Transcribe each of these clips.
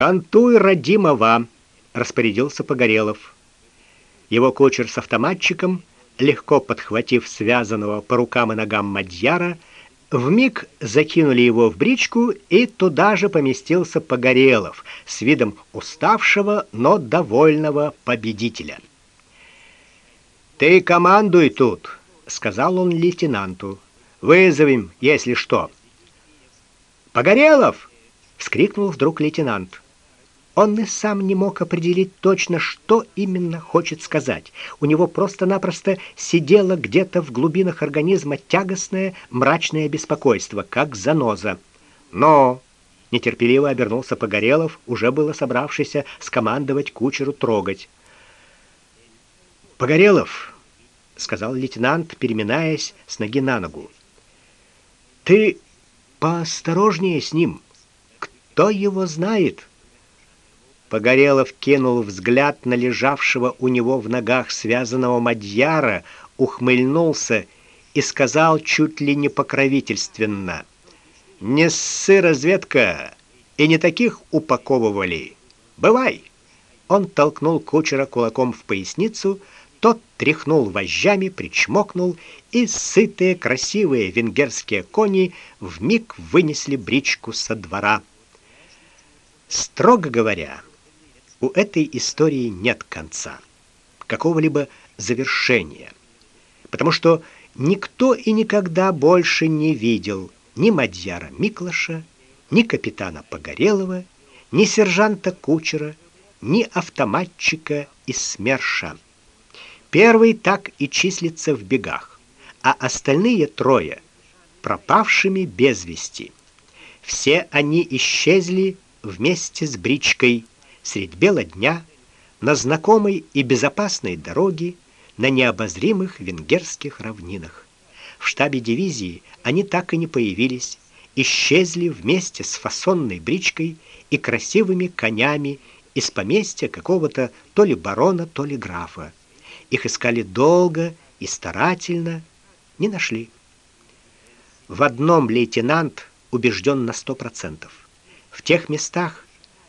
«Кантуй, родимого!» — распорядился Погорелов. Его кучер с автоматчиком, легко подхватив связанного по рукам и ногам Мадьяра, вмиг закинули его в бричку, и туда же поместился Погорелов с видом уставшего, но довольного победителя. «Ты командуй тут», — сказал он лейтенанту. «Вызовем, если что». «Погорелов!» — вскрикнул вдруг лейтенант. Он и сам не мог определить точно, что именно хочет сказать. У него просто-напросто сидело где-то в глубинах организма тягостное, мрачное беспокойство, как заноза. Но нетерпеливо обернулся Погорелов, уже было собравшийся скомандовать кучеру трогать. Погорелов, сказал лейтенант, переминаясь с ноги на ногу. Ты поосторожнее с ним. Кто его знает? Погорелов кинул взгляд на лежавшего у него в ногах связанного мадьяра, ухмыльнулся и сказал чуть ли не покровительственно: "Не ссы, разведка, и не таких упаковывали. Бывай". Он толкнул кучера кулаком в поясницу, тот тряхнул вожжами, причмокнул, и сытые, красивые венгерские кони вмиг вынесли бричку со двора. Строго говоря, у этой истории нет конца, какого-либо завершения, потому что никто и никогда больше не видел ни Мадьяра Миклаша, ни капитана Погорелова, ни сержанта Кучера, ни автоматчика из СМЕРШа. Первый так и числится в бегах, а остальные трое пропавшими без вести. Все они исчезли вместе с бричкой средь бела дня на знакомой и безопасной дороге на необозримых венгерских равнинах. В штабе дивизии они так и не появились, исчезли вместе с фасонной бричкой и красивыми конями из поместья какого-то то ли барона, то ли графа. Их искали долго и старательно, не нашли. В одном лейтенант убежден на сто процентов. В тех местах,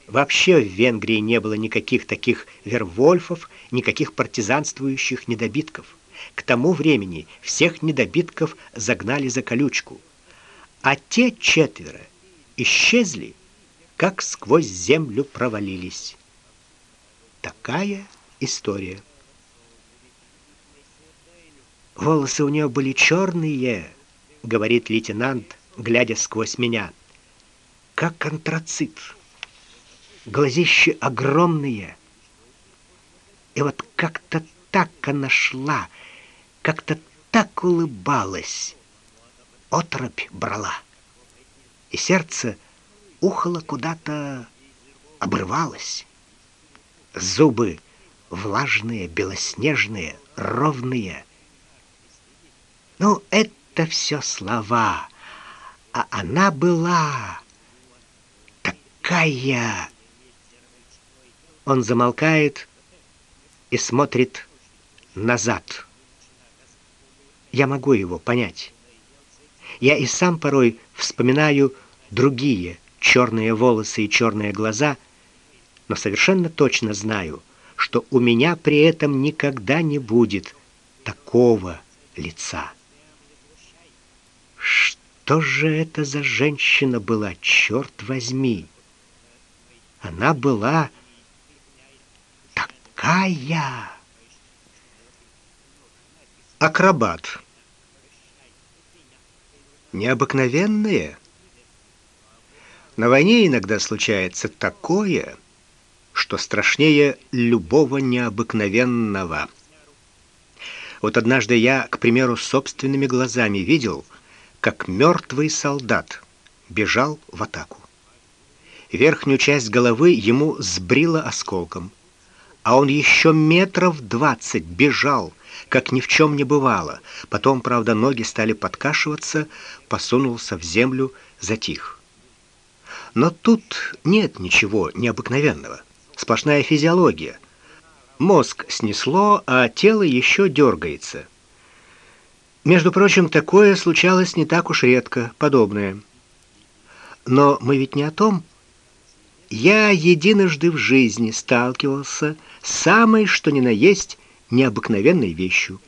Вообще в Венгрии не было никаких таких вервольфов, никаких партизанствующих недобитков. К тому времени всех недобитков загнали за колючку. А те четверо исчезли, как сквозь землю провалились. Такая история. Волосы у нее были черные, говорит лейтенант, глядя сквозь меня. Как антрацит глазища огромные. И вот как-то так она шла, как-то так улыбалась. Отропь брала. И сердце ухало куда-то, обрывалось. Зубы влажные, белоснежные, ровные. Ну, это все слова. А она была такая он замолкает и смотрит назад. Я могу его понять. Я и сам порой вспоминаю другие черные волосы и черные глаза, но совершенно точно знаю, что у меня при этом никогда не будет такого лица. Что же это за женщина была, черт возьми? Она была какая! Акробат. Необыкновенное. На войне иногда случается такое, что страшнее любого необыкновенного. Вот однажды я, к примеру, собственными глазами видел, как мертвый солдат бежал в атаку. Верхнюю часть головы ему сбрило осколком а он еще метров двадцать бежал, как ни в чем не бывало. Потом, правда, ноги стали подкашиваться, посунулся в землю, затих. Но тут нет ничего необыкновенного. Сплошная физиология. Мозг снесло, а тело еще дергается. Между прочим, такое случалось не так уж редко, подобное. Но мы ведь не о том. Я единожды в жизни сталкивался с самой что ни на есть необыкновенной вещью.